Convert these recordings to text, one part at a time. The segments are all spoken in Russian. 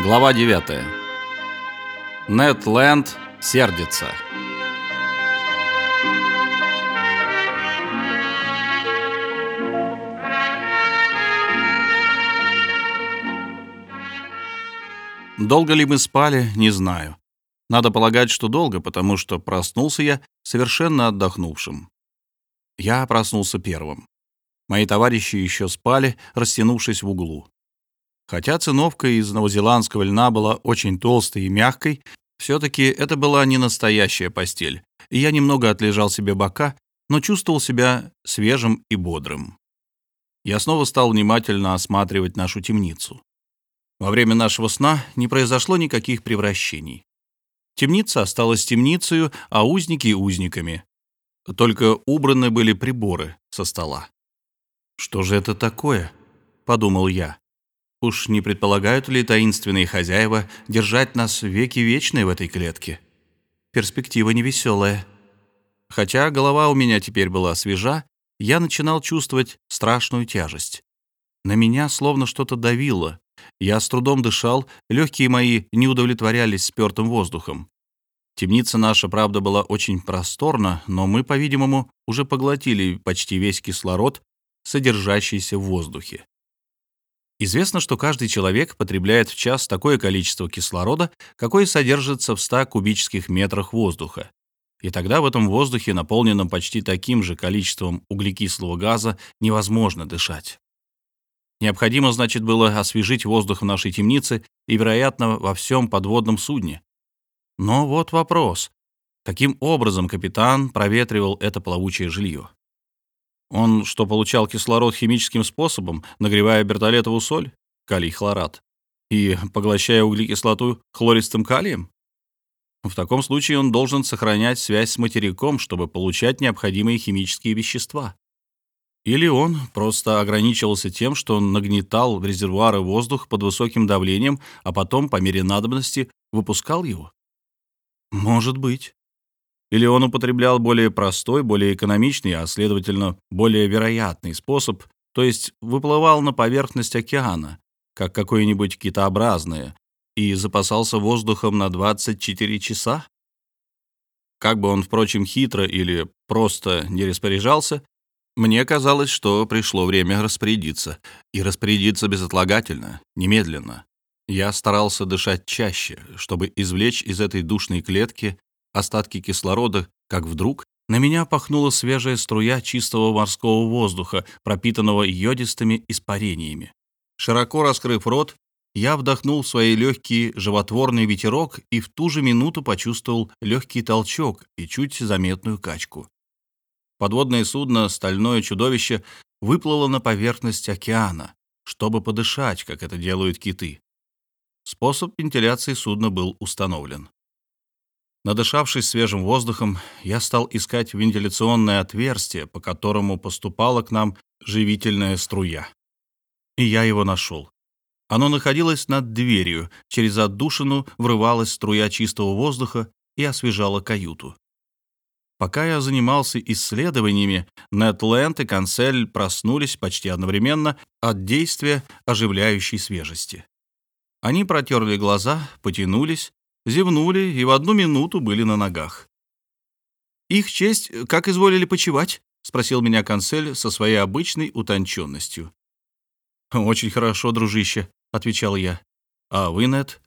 Глава 9. Нед Ленд сердится. Долго ли мы спали, не знаю. Надо полагать, что долго, потому что проснулся я совершенно отдохнувшим. Я проснулся первым. Мои товарищи еще спали, растянувшись в углу. Хотя циновка из новозеландского льна была очень толстой и мягкой, все-таки это была не настоящая постель, и я немного отлежал себе бока, но чувствовал себя свежим и бодрым. Я снова стал внимательно осматривать нашу темницу. Во время нашего сна не произошло никаких превращений. Темница осталась темницей, а узники — узниками. Только убраны были приборы со стола. «Что же это такое?» — подумал я. Уж не предполагают ли таинственные хозяева держать нас веки вечные в этой клетке? Перспектива невеселая. Хотя голова у меня теперь была свежа, я начинал чувствовать страшную тяжесть. На меня словно что-то давило. Я с трудом дышал, легкие мои не удовлетворялись спертым воздухом. Темница наша, правда, была очень просторна, но мы, по-видимому, уже поглотили почти весь кислород, содержащийся в воздухе. Известно, что каждый человек потребляет в час такое количество кислорода, какое содержится в 100 кубических метрах воздуха. И тогда в этом воздухе, наполненном почти таким же количеством углекислого газа, невозможно дышать. Необходимо, значит, было освежить воздух в нашей темнице и, вероятно, во всем подводном судне. Но вот вопрос. Каким образом капитан проветривал это плавучее жилье? Он что, получал кислород химическим способом, нагревая бертолетовую соль, калий хлорат, и поглощая углекислоту хлористым калием? В таком случае он должен сохранять связь с материком, чтобы получать необходимые химические вещества. Или он просто ограничивался тем, что он нагнетал в резервуары воздух под высоким давлением, а потом, по мере надобности, выпускал его? Может быть. Или он употреблял более простой, более экономичный, а, следовательно, более вероятный способ, то есть выплывал на поверхность океана, как какое-нибудь китообразное, и запасался воздухом на 24 часа? Как бы он, впрочем, хитро или просто не распоряжался, мне казалось, что пришло время распорядиться, и распорядиться безотлагательно, немедленно. Я старался дышать чаще, чтобы извлечь из этой душной клетки остатки кислорода, как вдруг на меня пахнула свежая струя чистого морского воздуха, пропитанного йодистыми испарениями. Широко раскрыв рот, я вдохнул в свои легкие животворный ветерок и в ту же минуту почувствовал легкий толчок и чуть заметную качку. Подводное судно «Стальное чудовище» выплыло на поверхность океана, чтобы подышать, как это делают киты. Способ вентиляции судна был установлен. Надышавшись свежим воздухом, я стал искать вентиляционное отверстие, по которому поступала к нам живительная струя. И я его нашел. Оно находилось над дверью, через отдушину врывалась струя чистого воздуха и освежала каюту. Пока я занимался исследованиями, Нетленд и Канцель проснулись почти одновременно от действия оживляющей свежести. Они протерли глаза, потянулись зевнули и в одну минуту были на ногах. «Их честь, как изволили почевать?» — спросил меня консель со своей обычной утонченностью. «Очень хорошо, дружище», — отвечал я. «А вы, Нет?»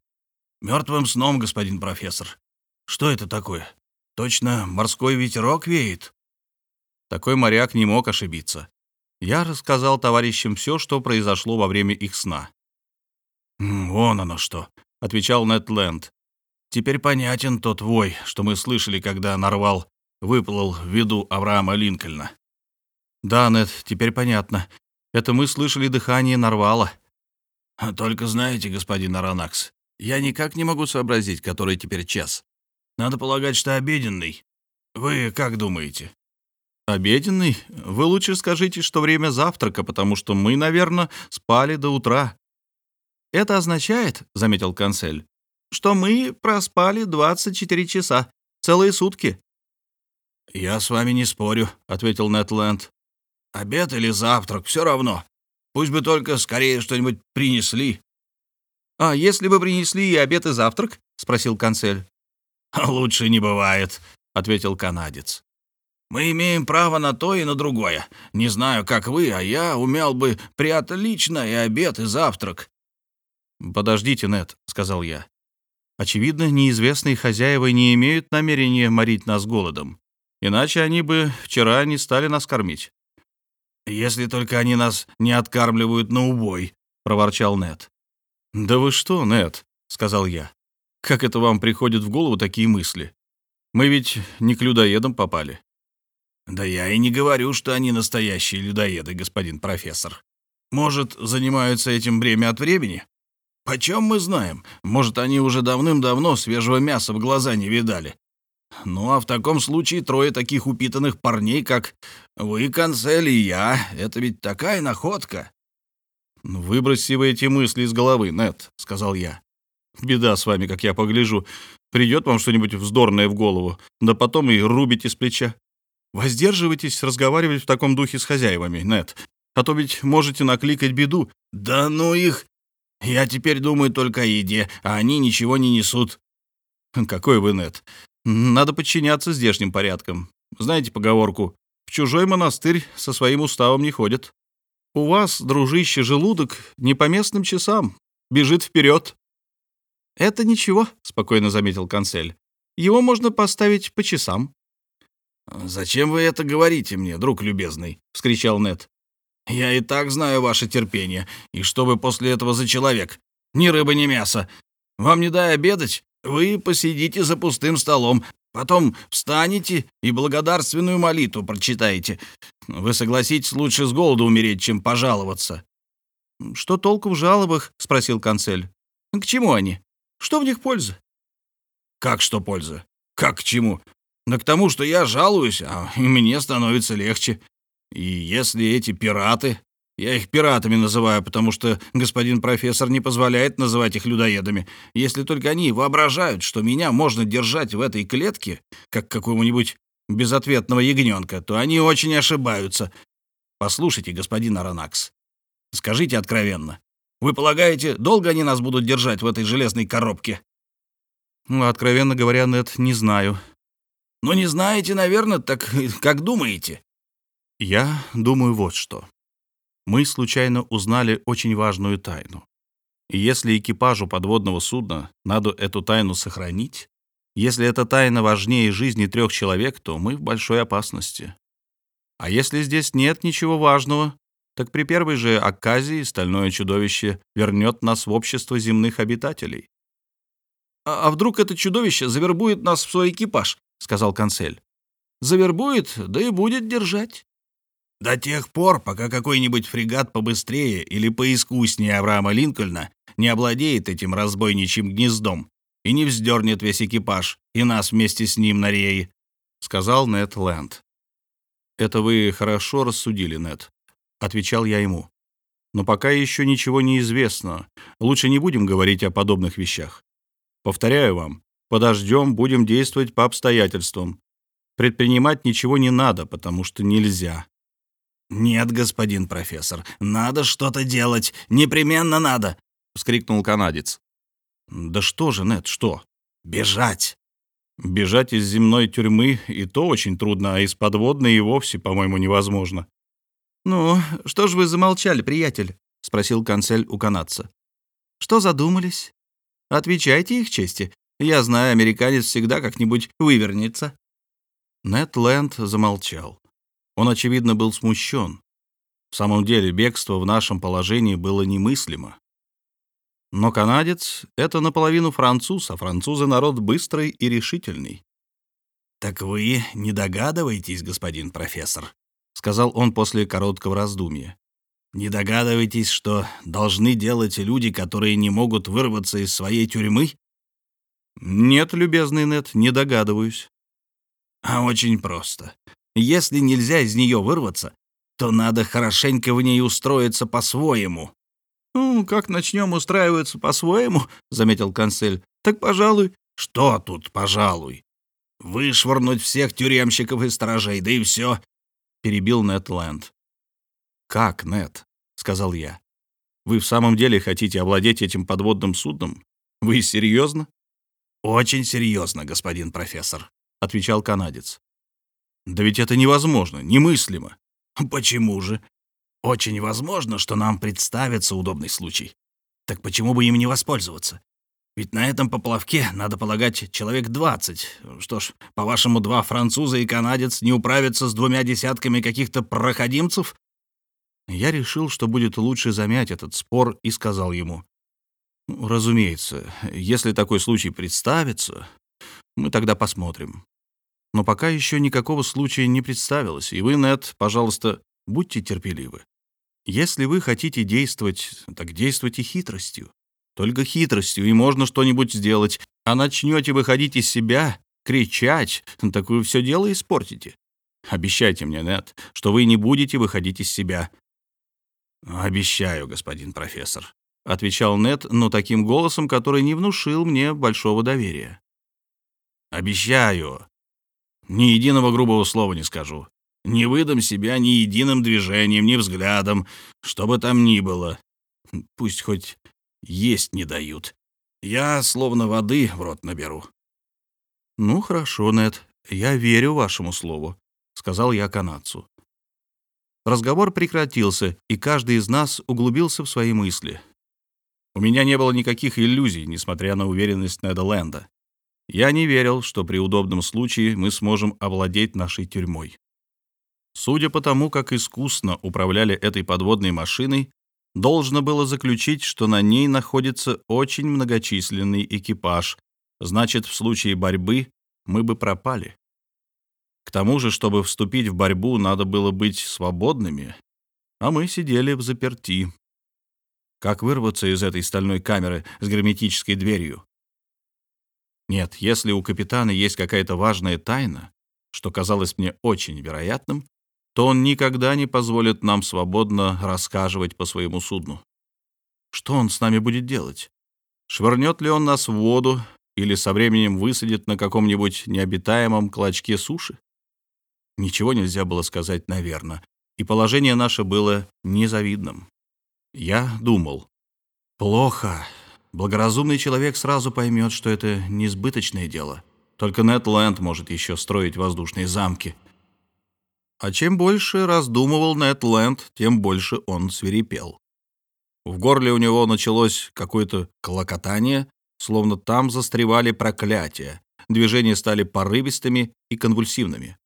«Мертвым сном, господин профессор. Что это такое? Точно морской ветерок веет?» Такой моряк не мог ошибиться. Я рассказал товарищам все, что произошло во время их сна. «Вон оно что», — отвечал Нед Ленд. Теперь понятен тот вой, что мы слышали, когда Нарвал выплыл в виду Авраама Линкольна. Да, Нед, теперь понятно. Это мы слышали дыхание Нарвала. Только знаете, господин Аронакс, я никак не могу сообразить, который теперь час. Надо полагать, что обеденный. Вы как думаете? Обеденный? Вы лучше скажите, что время завтрака, потому что мы, наверное, спали до утра. Это означает, — заметил консель, что мы проспали 24 часа, целые сутки». «Я с вами не спорю», — ответил Нетленд. «Обед или завтрак, все равно. Пусть бы только скорее что-нибудь принесли». «А если бы принесли и обед, и завтрак?» — спросил канцель. «Лучше не бывает», — ответил канадец. «Мы имеем право на то и на другое. Не знаю, как вы, а я умел бы приотлично и обед, и завтрак». «Подождите, Нет, сказал я. «Очевидно, неизвестные хозяева не имеют намерения морить нас голодом. Иначе они бы вчера не стали нас кормить». «Если только они нас не откармливают на убой», — проворчал Нет. «Да вы что, Нет, сказал я. «Как это вам приходят в голову такие мысли? Мы ведь не к людоедам попали». «Да я и не говорю, что они настоящие людоеды, господин профессор. Может, занимаются этим время от времени? Почем мы знаем? Может, они уже давным-давно свежего мяса в глаза не видали. Ну, а в таком случае трое таких упитанных парней, как вы, Канцель и я, это ведь такая находка». «Ну, «Выброси вы эти мысли из головы, Нет, сказал я. «Беда с вами, как я погляжу. Придет вам что-нибудь вздорное в голову, да потом и рубите с плеча. Воздерживайтесь разговаривать в таком духе с хозяевами, Нет, а то ведь можете накликать беду». «Да ну их! Я теперь думаю только о еде, а они ничего не несут». «Какой вы, Нет? Надо подчиняться здешним порядкам. Знаете поговорку «в чужой монастырь со своим уставом не ходят». У вас, дружище, желудок не по местным часам, бежит вперед. «Это ничего», — спокойно заметил канцель. «Его можно поставить по часам». «Зачем вы это говорите мне, друг любезный?» — вскричал Нет. «Я и так знаю ваше терпение. И что вы после этого за человек? Ни рыбы, ни мяса. Вам не дай обедать? Вы посидите за пустым столом, потом встанете и благодарственную молитву прочитаете. Вы согласитесь лучше с голоду умереть, чем пожаловаться». «Что толку в жалобах?» — спросил канцель. «К чему они? Что в них польза?» «Как что польза? Как к чему? Да к тому, что я жалуюсь, а мне становится легче. И если эти пираты, я их пиратами называю, потому что господин профессор не позволяет называть их людоедами, если только они воображают, что меня можно держать в этой клетке, как какого-нибудь безответного ягненка, то они очень ошибаются. Послушайте, господин Аронакс, скажите откровенно, вы полагаете, долго они нас будут держать в этой железной коробке? Ну, откровенно говоря, нет, не знаю. Ну, не знаете, наверное, так как думаете? Я думаю вот что. Мы случайно узнали очень важную тайну. И если экипажу подводного судна надо эту тайну сохранить, если эта тайна важнее жизни трех человек, то мы в большой опасности. А если здесь нет ничего важного, так при первой же оказии стальное чудовище вернет нас в общество земных обитателей. «А, а вдруг это чудовище завербует нас в свой экипаж?» — сказал канцель. «Завербует, да и будет держать». «До тех пор, пока какой-нибудь фрегат побыстрее или поискуснее Авраама Линкольна не обладеет этим разбойничьим гнездом и не вздернет весь экипаж и нас вместе с ним на рее», — сказал Нед Лэнд. «Это вы хорошо рассудили, Нед отвечал я ему. Но пока еще ничего не известно. Лучше не будем говорить о подобных вещах. Повторяю вам, подождем, будем действовать по обстоятельствам. Предпринимать ничего не надо, потому что нельзя. «Нет, господин профессор, надо что-то делать, непременно надо!» — вскрикнул канадец. «Да что же, Нед, что?» «Бежать!» «Бежать из земной тюрьмы и то очень трудно, а из подводной и вовсе, по-моему, невозможно. «Ну, что ж вы замолчали, приятель?» — спросил канцель у канадца. «Что задумались? Отвечайте их чести. Я знаю, американец всегда как-нибудь вывернется». Нед Ленд замолчал. Он, очевидно, был смущен. В самом деле, бегство в нашем положении было немыслимо. Но канадец — это наполовину француз, а французы — народ быстрый и решительный. «Так вы не догадываетесь, господин профессор?» — сказал он после короткого раздумья. «Не догадываетесь, что должны делать люди, которые не могут вырваться из своей тюрьмы?» «Нет, любезный Нет, не догадываюсь». «А очень просто. Если нельзя из нее вырваться, то надо хорошенько в ней устроиться по-своему». «Ну, как начнем устраиваться по-своему», — заметил канцель, — «так, пожалуй...» «Что тут, пожалуй? Вышвырнуть всех тюремщиков и сторожей, да и все. — перебил Нед Лэнд. «Как, Нед?» — сказал я. Вы в самом деле хотите овладеть этим подводным судном? Вы серьезно? Очень серьезно, господин профессор, отвечал канадец. Да ведь это невозможно, немыслимо. Почему же? Очень возможно, что нам представится удобный случай. Так почему бы им не воспользоваться? Ведь на этом поплавке, надо полагать, человек 20. Что ж, по-вашему, два француза и канадец не управятся с двумя десятками каких-то проходимцев? Я решил, что будет лучше замять этот спор, и сказал ему. «Ну, «Разумеется, если такой случай представится, мы тогда посмотрим. Но пока еще никакого случая не представилось, и вы, Нет, пожалуйста, будьте терпеливы. Если вы хотите действовать, так действуйте хитростью. Только хитростью, и можно что-нибудь сделать. А начнете выходить из себя, кричать, так вы все дело испортите. Обещайте мне, Нет, что вы не будете выходить из себя. «Обещаю, господин профессор», — отвечал Нет, но таким голосом, который не внушил мне большого доверия. «Обещаю. Ни единого грубого слова не скажу. Не выдам себя ни единым движением, ни взглядом, что бы там ни было. Пусть хоть есть не дают. Я словно воды в рот наберу». «Ну, хорошо, Нет, я верю вашему слову», — сказал я канадцу. Разговор прекратился, и каждый из нас углубился в свои мысли. У меня не было никаких иллюзий, несмотря на уверенность Неда Лэнда. Я не верил, что при удобном случае мы сможем овладеть нашей тюрьмой. Судя по тому, как искусно управляли этой подводной машиной, должно было заключить, что на ней находится очень многочисленный экипаж, значит, в случае борьбы мы бы пропали. К тому же, чтобы вступить в борьбу, надо было быть свободными, а мы сидели в заперти. Как вырваться из этой стальной камеры с герметической дверью? Нет, если у капитана есть какая-то важная тайна, что казалось мне очень вероятным, то он никогда не позволит нам свободно рассказывать по своему судну. Что он с нами будет делать? Швырнет ли он нас в воду или со временем высадит на каком-нибудь необитаемом клочке суши? Ничего нельзя было сказать наверно, и положение наше было незавидным. Я думал, плохо. Благоразумный человек сразу поймет, что это несбыточное дело. Только Нед Ленд может еще строить воздушные замки. А чем больше раздумывал Нед Ленд, тем больше он свирепел. В горле у него началось какое-то колокотание, словно там застревали проклятия. Движения стали порывистыми и конвульсивными.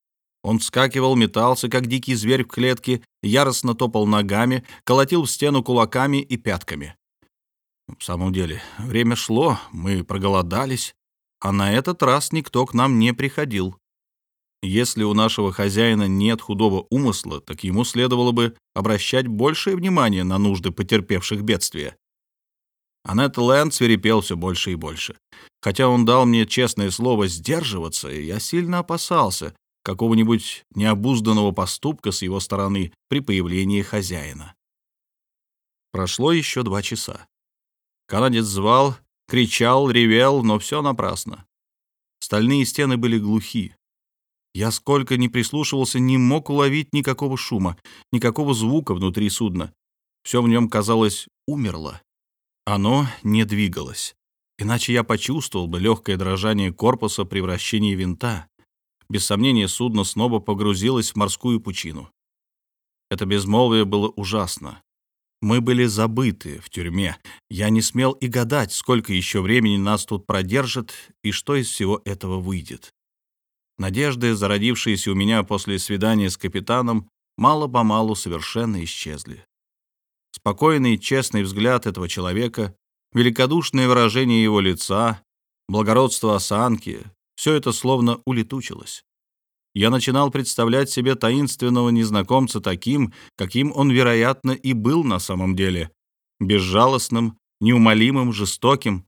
Он вскакивал, метался, как дикий зверь в клетке, яростно топал ногами, колотил в стену кулаками и пятками. В самом деле, время шло, мы проголодались, а на этот раз никто к нам не приходил. Если у нашего хозяина нет худого умысла, так ему следовало бы обращать большее внимание на нужды потерпевших бедствия. Аннет Лэнд свирепел все больше и больше. Хотя он дал мне честное слово сдерживаться, я сильно опасался, какого-нибудь необузданного поступка с его стороны при появлении хозяина. Прошло еще два часа. Канадец звал, кричал, ревел, но все напрасно. Стальные стены были глухи. Я сколько ни прислушивался, не мог уловить никакого шума, никакого звука внутри судна. Все в нем, казалось, умерло. Оно не двигалось. Иначе я почувствовал бы легкое дрожание корпуса при вращении винта. Без сомнения, судно снова погрузилось в морскую пучину. Это безмолвие было ужасно. Мы были забыты в тюрьме. Я не смел и гадать, сколько еще времени нас тут продержат и что из всего этого выйдет. Надежды, зародившиеся у меня после свидания с капитаном, мало-помалу совершенно исчезли. Спокойный, честный взгляд этого человека, великодушное выражение его лица, благородство осанки, все это словно улетучилось. Я начинал представлять себе таинственного незнакомца таким, каким он, вероятно, и был на самом деле. Безжалостным, неумолимым, жестоким.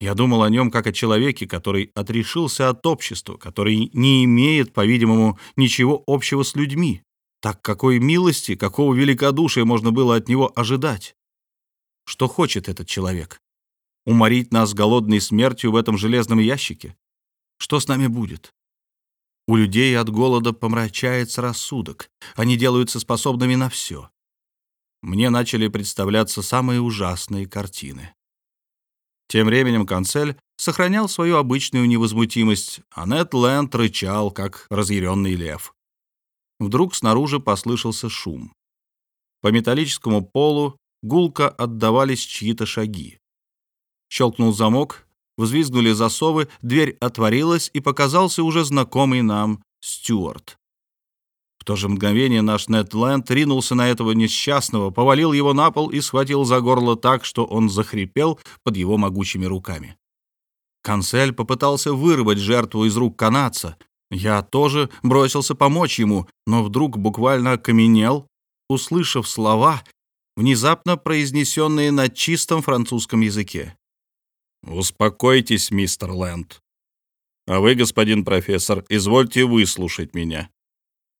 Я думал о нем как о человеке, который отрешился от общества, который не имеет, по-видимому, ничего общего с людьми. Так какой милости, какого великодушия можно было от него ожидать? Что хочет этот человек? Уморить нас голодной смертью в этом железном ящике? Что с нами будет? У людей от голода помрачается рассудок. Они делаются способными на все. мне начали представляться самые ужасные картины. Тем временем канцель сохранял свою обычную невозмутимость, а Нед Ленд рычал, как разъяренный лев. Вдруг снаружи послышался шум. По металлическому полу гулко отдавались чьи-то шаги. Щелкнул замок, взвизгнули засовы, дверь отворилась, и показался уже знакомый нам Стюарт. В то же мгновение наш Нетленд ринулся на этого несчастного, повалил его на пол и схватил за горло так, что он захрипел под его могучими руками. Канцель попытался вырвать жертву из рук канадца. Я тоже бросился помочь ему, но вдруг буквально окаменел, услышав слова, внезапно произнесенные на чистом французском языке. «Успокойтесь, мистер Лэнд. А вы, господин профессор, извольте выслушать меня.